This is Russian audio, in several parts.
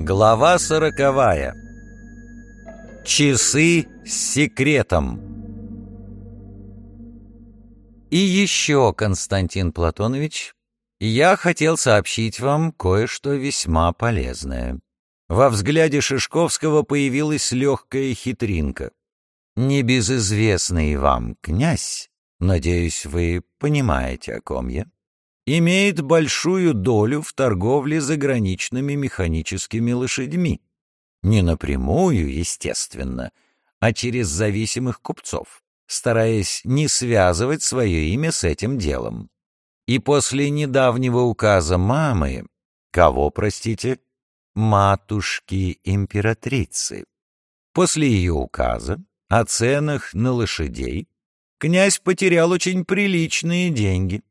Глава сороковая. Часы с секретом. И еще, Константин Платонович, я хотел сообщить вам кое-что весьма полезное. Во взгляде Шишковского появилась легкая хитринка. Небезызвестный вам князь, надеюсь, вы понимаете, о ком я, имеет большую долю в торговле заграничными механическими лошадьми. Не напрямую, естественно, а через зависимых купцов, стараясь не связывать свое имя с этим делом. И после недавнего указа мамы, кого, простите, матушки-императрицы, после ее указа о ценах на лошадей, князь потерял очень приличные деньги.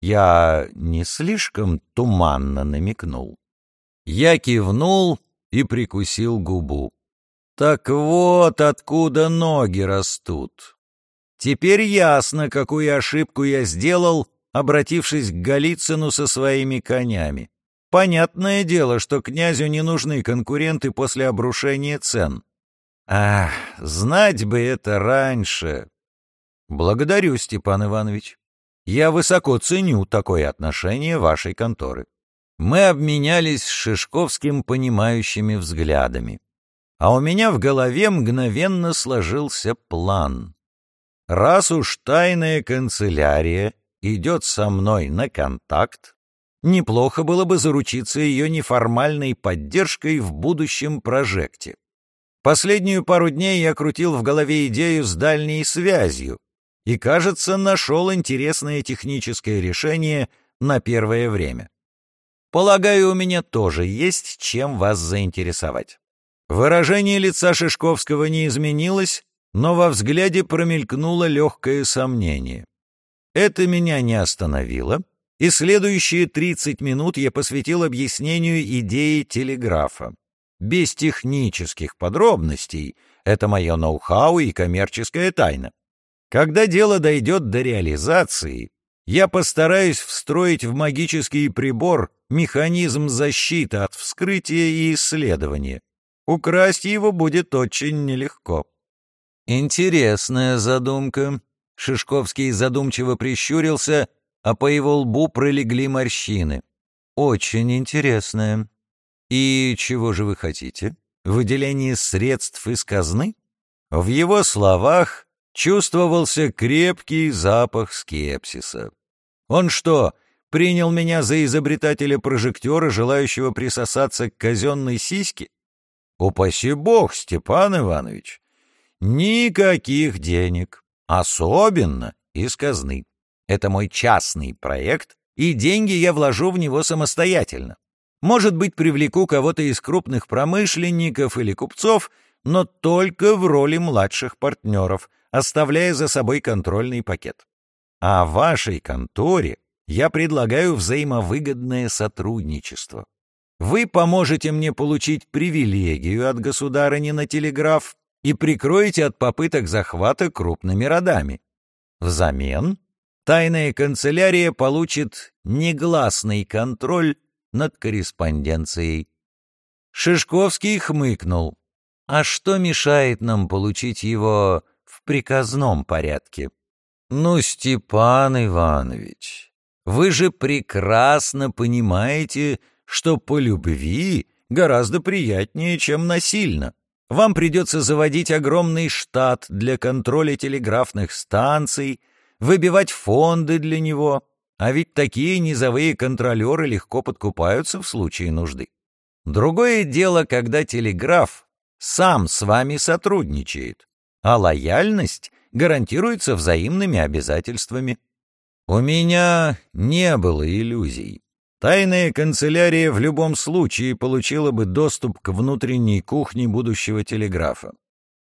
Я не слишком туманно намекнул. Я кивнул и прикусил губу. Так вот откуда ноги растут. Теперь ясно, какую ошибку я сделал, обратившись к Голицыну со своими конями. Понятное дело, что князю не нужны конкуренты после обрушения цен. Ах, знать бы это раньше. Благодарю, Степан Иванович. Я высоко ценю такое отношение вашей конторы. Мы обменялись с Шишковским понимающими взглядами. А у меня в голове мгновенно сложился план. Раз уж тайная канцелярия идет со мной на контакт, неплохо было бы заручиться ее неформальной поддержкой в будущем прожекте. Последнюю пару дней я крутил в голове идею с дальней связью, и, кажется, нашел интересное техническое решение на первое время. Полагаю, у меня тоже есть чем вас заинтересовать. Выражение лица Шишковского не изменилось, но во взгляде промелькнуло легкое сомнение. Это меня не остановило, и следующие 30 минут я посвятил объяснению идеи телеграфа. Без технических подробностей — это мое ноу-хау и коммерческая тайна. Когда дело дойдет до реализации, я постараюсь встроить в магический прибор механизм защиты от вскрытия и исследования. Украсть его будет очень нелегко. Интересная задумка. Шишковский задумчиво прищурился, а по его лбу пролегли морщины. Очень интересная. И чего же вы хотите? Выделение средств из казны? В его словах чувствовался крепкий запах скепсиса. Он что, принял меня за изобретателя прожектора, желающего присосаться к казенной сиське? Упаси бог, Степан Иванович! Никаких денег, особенно из казны. Это мой частный проект, и деньги я вложу в него самостоятельно. Может быть, привлеку кого-то из крупных промышленников или купцов, но только в роли младших партнеров, оставляя за собой контрольный пакет. А вашей конторе я предлагаю взаимовыгодное сотрудничество. Вы поможете мне получить привилегию от государыни на телеграф и прикроете от попыток захвата крупными родами. Взамен тайная канцелярия получит негласный контроль над корреспонденцией. Шишковский хмыкнул. А что мешает нам получить его приказном порядке. «Ну, Степан Иванович, вы же прекрасно понимаете, что по любви гораздо приятнее, чем насильно. Вам придется заводить огромный штат для контроля телеграфных станций, выбивать фонды для него, а ведь такие низовые контролеры легко подкупаются в случае нужды. Другое дело, когда телеграф сам с вами сотрудничает а лояльность гарантируется взаимными обязательствами. У меня не было иллюзий. Тайная канцелярия в любом случае получила бы доступ к внутренней кухне будущего телеграфа.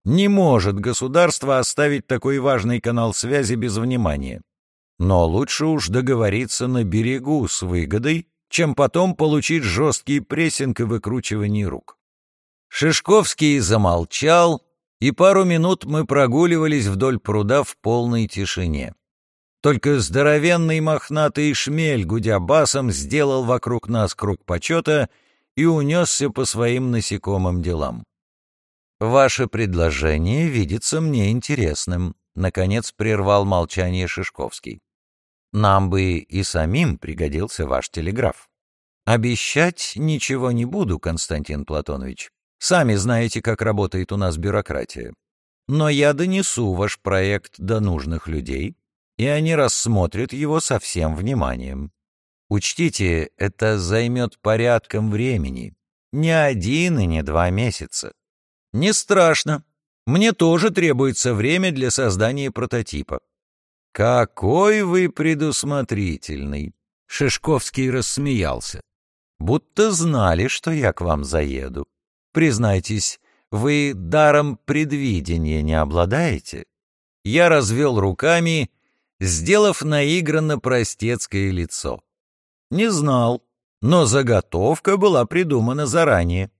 Не может государство оставить такой важный канал связи без внимания. Но лучше уж договориться на берегу с выгодой, чем потом получить жесткий прессинг и выкручивание рук. Шишковский замолчал, и пару минут мы прогуливались вдоль пруда в полной тишине. Только здоровенный мохнатый шмель, гудя басом, сделал вокруг нас круг почета и унесся по своим насекомым делам. «Ваше предложение видится мне интересным», — наконец прервал молчание Шишковский. «Нам бы и самим пригодился ваш телеграф. Обещать ничего не буду, Константин Платонович. Сами знаете, как работает у нас бюрократия. Но я донесу ваш проект до нужных людей, и они рассмотрят его со всем вниманием. Учтите, это займет порядком времени. Не один и не два месяца. Не страшно. Мне тоже требуется время для создания прототипа. Какой вы предусмотрительный! Шишковский рассмеялся. Будто знали, что я к вам заеду. Признайтесь, вы даром предвидения не обладаете? Я развел руками, сделав наигранно простецкое лицо. Не знал, но заготовка была придумана заранее.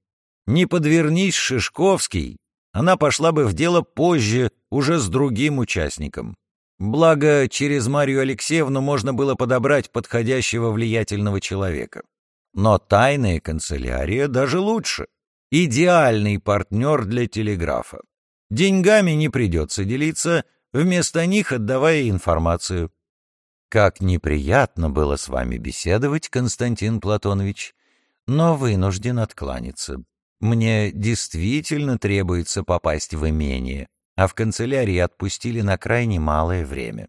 Не подвернись Шишковский, она пошла бы в дело позже, уже с другим участником. Благо, через Марию Алексеевну можно было подобрать подходящего влиятельного человека. Но тайная канцелярия даже лучше. Идеальный партнер для телеграфа. Деньгами не придется делиться, вместо них отдавая информацию. Как неприятно было с вами беседовать, Константин Платонович, но вынужден откланяться. Мне действительно требуется попасть в имение, а в канцелярии отпустили на крайне малое время.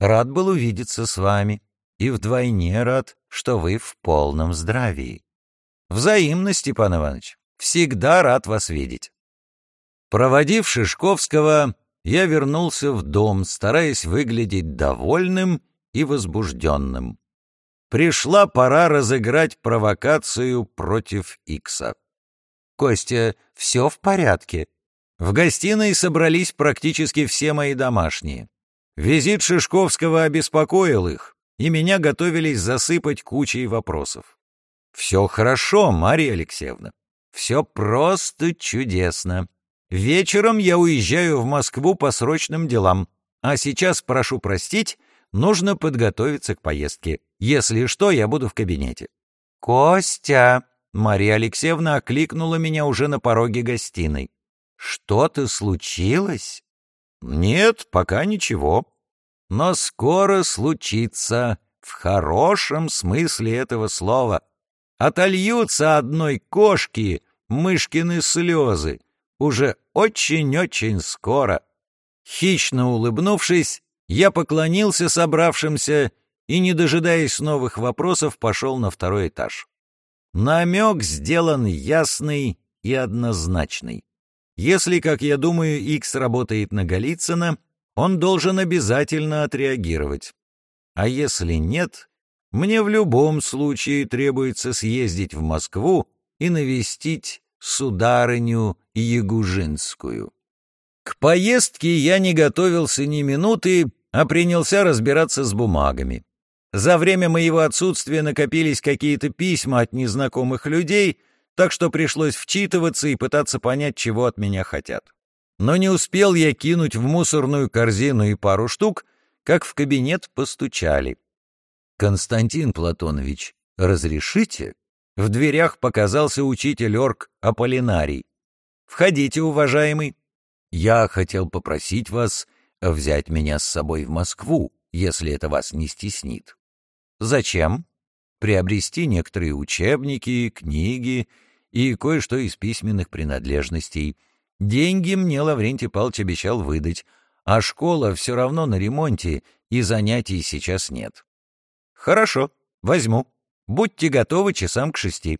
Рад был увидеться с вами, и вдвойне рад, что вы в полном здравии. Взаимно, Степан Иванович, всегда рад вас видеть. Проводив Шишковского, я вернулся в дом, стараясь выглядеть довольным и возбужденным. Пришла пора разыграть провокацию против Икса. «Костя, все в порядке?» В гостиной собрались практически все мои домашние. Визит Шишковского обеспокоил их, и меня готовились засыпать кучей вопросов. «Все хорошо, Мария Алексеевна. Все просто чудесно. Вечером я уезжаю в Москву по срочным делам, а сейчас, прошу простить, нужно подготовиться к поездке. Если что, я буду в кабинете». «Костя!» Мария Алексеевна окликнула меня уже на пороге гостиной. «Что-то случилось?» «Нет, пока ничего. Но скоро случится, в хорошем смысле этого слова. Отольются одной кошки мышкины слезы. Уже очень-очень скоро». Хищно улыбнувшись, я поклонился собравшимся и, не дожидаясь новых вопросов, пошел на второй этаж. Намек сделан ясный и однозначный. Если, как я думаю, Икс работает на Голицына, он должен обязательно отреагировать. А если нет, мне в любом случае требуется съездить в Москву и навестить сударыню Ягужинскую. К поездке я не готовился ни минуты, а принялся разбираться с бумагами. За время моего отсутствия накопились какие-то письма от незнакомых людей, так что пришлось вчитываться и пытаться понять, чего от меня хотят. Но не успел я кинуть в мусорную корзину и пару штук, как в кабинет постучали. «Константин Платонович, разрешите?» В дверях показался учитель Орк Аполлинарий. «Входите, уважаемый. Я хотел попросить вас взять меня с собой в Москву, если это вас не стеснит. Зачем? Приобрести некоторые учебники, книги и кое-что из письменных принадлежностей. Деньги мне Лаврентий Павлович обещал выдать, а школа все равно на ремонте, и занятий сейчас нет. Хорошо, возьму. Будьте готовы часам к шести.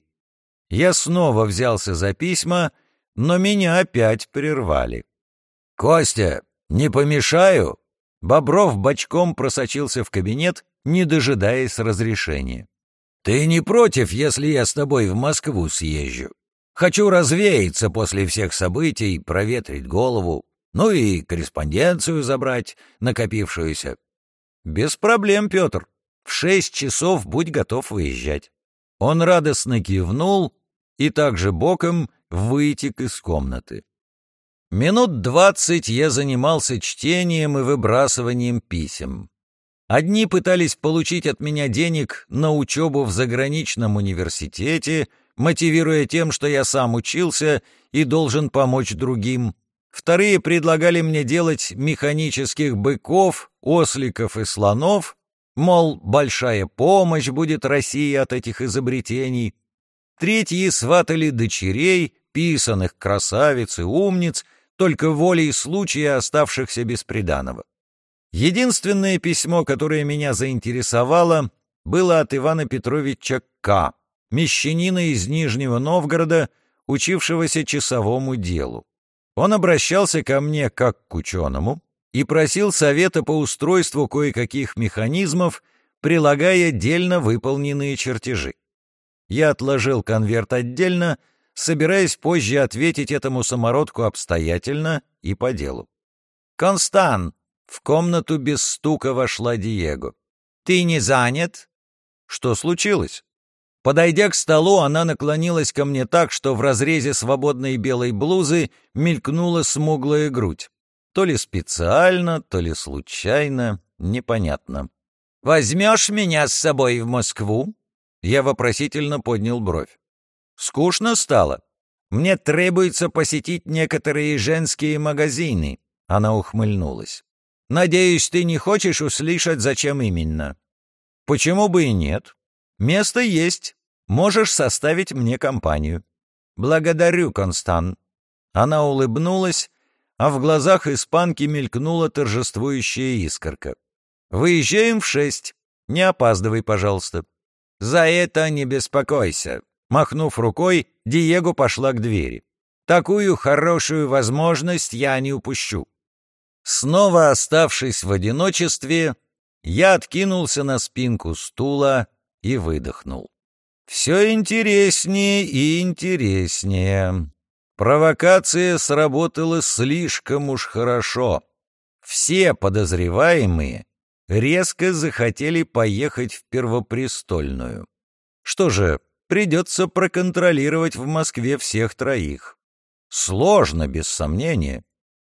Я снова взялся за письма, но меня опять прервали. «Костя, не помешаю?» Бобров бочком просочился в кабинет не дожидаясь разрешения. «Ты не против, если я с тобой в Москву съезжу? Хочу развеяться после всех событий, проветрить голову, ну и корреспонденцию забрать, накопившуюся». «Без проблем, Петр. В шесть часов будь готов выезжать». Он радостно кивнул и также боком вытек из комнаты. Минут двадцать я занимался чтением и выбрасыванием писем. Одни пытались получить от меня денег на учебу в заграничном университете, мотивируя тем, что я сам учился и должен помочь другим. Вторые предлагали мне делать механических быков, осликов и слонов, мол, большая помощь будет России от этих изобретений. Третьи сватали дочерей, писанных красавиц и умниц, только волей случая оставшихся без приданого. Единственное письмо, которое меня заинтересовало, было от Ивана Петровича К., мещанина из Нижнего Новгорода, учившегося часовому делу. Он обращался ко мне как к ученому и просил совета по устройству кое-каких механизмов, прилагая дельно выполненные чертежи. Я отложил конверт отдельно, собираясь позже ответить этому самородку обстоятельно и по делу. «Констан!» — в комнату без стука вошла Диего. «Ты не занят?» «Что случилось?» Подойдя к столу, она наклонилась ко мне так, что в разрезе свободной белой блузы мелькнула смуглая грудь. То ли специально, то ли случайно, непонятно. «Возьмешь меня с собой в Москву?» Я вопросительно поднял бровь. «Скучно стало. Мне требуется посетить некоторые женские магазины». Она ухмыльнулась. «Надеюсь, ты не хочешь услышать, зачем именно?» «Почему бы и нет? Место есть. Можешь составить мне компанию». «Благодарю, Констан». Она улыбнулась, а в глазах испанки мелькнула торжествующая искорка. «Выезжаем в шесть. Не опаздывай, пожалуйста». «За это не беспокойся». Махнув рукой, Диего пошла к двери. «Такую хорошую возможность я не упущу». Снова оставшись в одиночестве, я откинулся на спинку стула и выдохнул. Все интереснее и интереснее. Провокация сработала слишком уж хорошо. Все подозреваемые резко захотели поехать в Первопрестольную. Что же, придется проконтролировать в Москве всех троих. Сложно, без сомнения,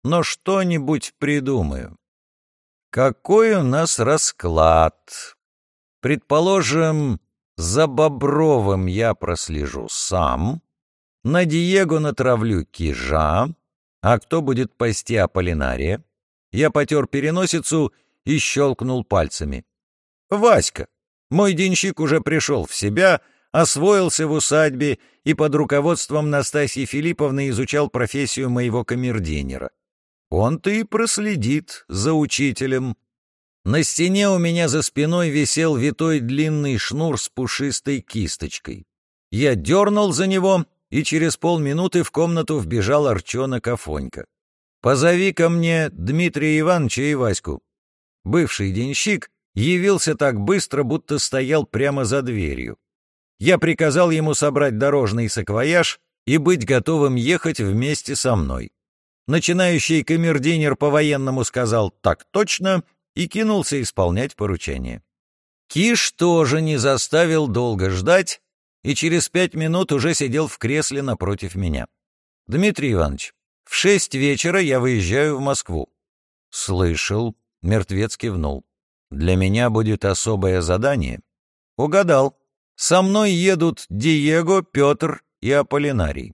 но что-нибудь придумаю. Какой у нас расклад? Предположим, за Бобровым я прослежу сам, на Диего натравлю кижа, а кто будет пасти Аполлинария? Я потер переносицу и щелкнул пальцами. Васька, мой денщик уже пришел в себя, освоился в усадьбе и под руководством Настасьи Филипповны изучал профессию моего камердинера. Он-то и проследит за учителем. На стене у меня за спиной висел витой длинный шнур с пушистой кисточкой. Я дернул за него, и через полминуты в комнату вбежал Арчонок Афонька. «Позови ко мне Дмитрия Ивановича и Ваську». Бывший денщик явился так быстро, будто стоял прямо за дверью. Я приказал ему собрать дорожный саквояж и быть готовым ехать вместе со мной. Начинающий камердинер по-военному сказал «так точно» и кинулся исполнять поручение. Киш тоже не заставил долго ждать и через пять минут уже сидел в кресле напротив меня. «Дмитрий Иванович, в шесть вечера я выезжаю в Москву». «Слышал», — мертвец кивнул. «Для меня будет особое задание». «Угадал. Со мной едут Диего, Петр и Аполлинарий.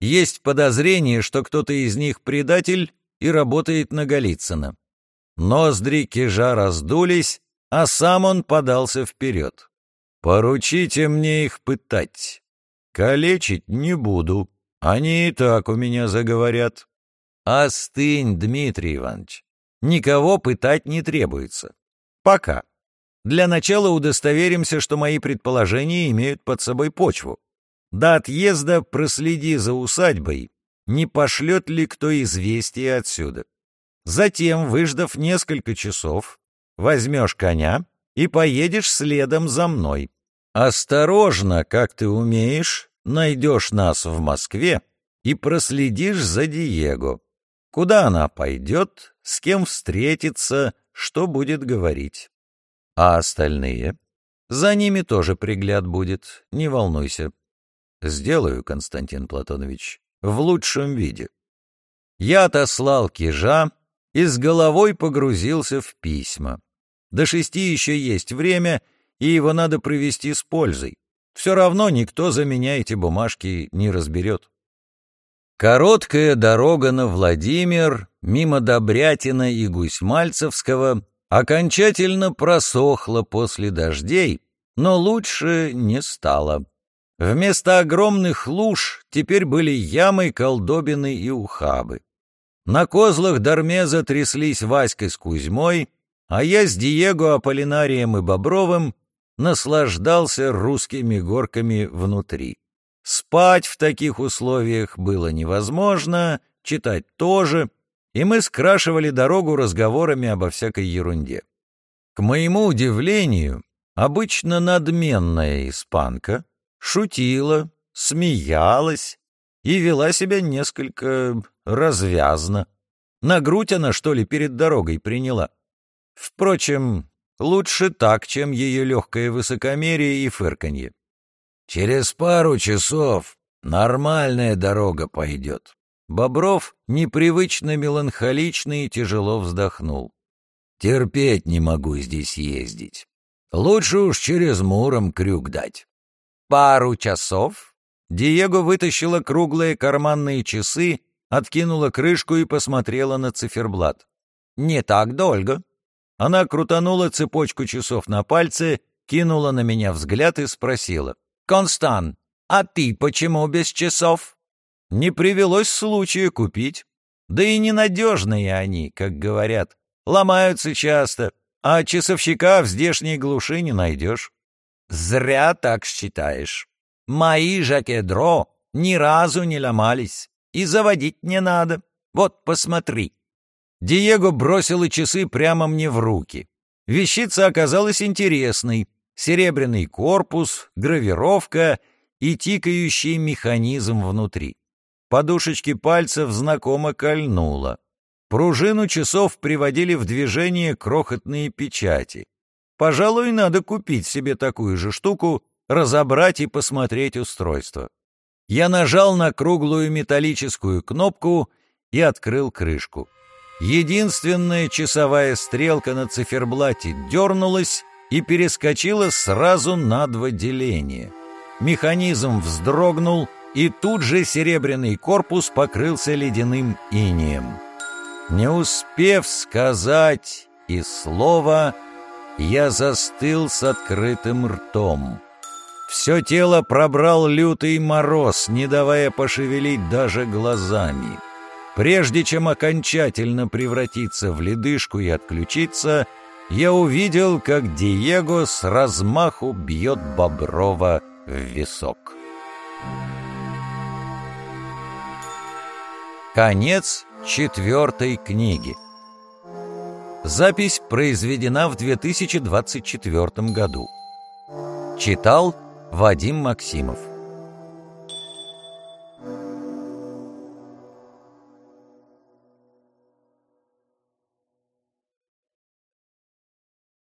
Есть подозрение, что кто-то из них предатель и работает на Голицына. Ноздри Кижа раздулись, а сам он подался вперед. «Поручите мне их пытать. Калечить не буду. Они и так у меня заговорят». «Остынь, Дмитрий Иванович. Никого пытать не требуется. Пока. Для начала удостоверимся, что мои предположения имеют под собой почву. До отъезда проследи за усадьбой, не пошлет ли кто известие отсюда. Затем, выждав несколько часов, возьмешь коня и поедешь следом за мной. Осторожно, как ты умеешь, найдешь нас в Москве и проследишь за Диего. Куда она пойдет, с кем встретится, что будет говорить. А остальные? За ними тоже пригляд будет, не волнуйся. Сделаю, Константин Платонович, в лучшем виде. Я отослал кижа и с головой погрузился в письма. До шести еще есть время, и его надо провести с пользой. Все равно никто за меня эти бумажки не разберет. Короткая дорога на Владимир, мимо Добрятина и Гусьмальцевского, окончательно просохла после дождей, но лучше не стало. Вместо огромных луж теперь были ямы, колдобины и ухабы. На козлах Дармеза тряслись Васька с Кузьмой, а я с Диего Аполлинарием и Бобровым наслаждался русскими горками внутри. Спать в таких условиях было невозможно, читать тоже, и мы скрашивали дорогу разговорами обо всякой ерунде. К моему удивлению, обычно надменная испанка шутила, смеялась и вела себя несколько развязно. На грудь она, что ли, перед дорогой приняла? Впрочем, лучше так, чем ее легкое высокомерие и фырканье. Через пару часов нормальная дорога пойдет. Бобров непривычно меланхолично и тяжело вздохнул. Терпеть не могу здесь ездить. Лучше уж через Муром крюк дать. Пару часов Диего вытащила круглые карманные часы, откинула крышку и посмотрела на циферблат. «Не так долго». Она крутанула цепочку часов на пальце, кинула на меня взгляд и спросила. «Констан, а ты почему без часов?» «Не привелось случая купить. Да и ненадежные они, как говорят. Ломаются часто, а часовщика в здешней глуши не найдешь». «Зря так считаешь. Мои жакедро ни разу не ломались, и заводить не надо. Вот, посмотри». Диего бросил часы прямо мне в руки. Вещица оказалась интересной. Серебряный корпус, гравировка и тикающий механизм внутри. Подушечки пальцев знакомо кольнуло. Пружину часов приводили в движение крохотные печати. Пожалуй, надо купить себе такую же штуку, разобрать и посмотреть устройство. Я нажал на круглую металлическую кнопку и открыл крышку. Единственная часовая стрелка на циферблате дернулась и перескочила сразу на два деления. Механизм вздрогнул, и тут же серебряный корпус покрылся ледяным инием. Не успев сказать и слова, я застыл с открытым ртом. Все тело пробрал лютый мороз, не давая пошевелить даже глазами. Прежде чем окончательно превратиться в ледышку и отключиться, я увидел, как Диего с размаху бьет Боброва в висок. Конец четвертой книги. Запись произведена в 2024 году. Читал Вадим Максимов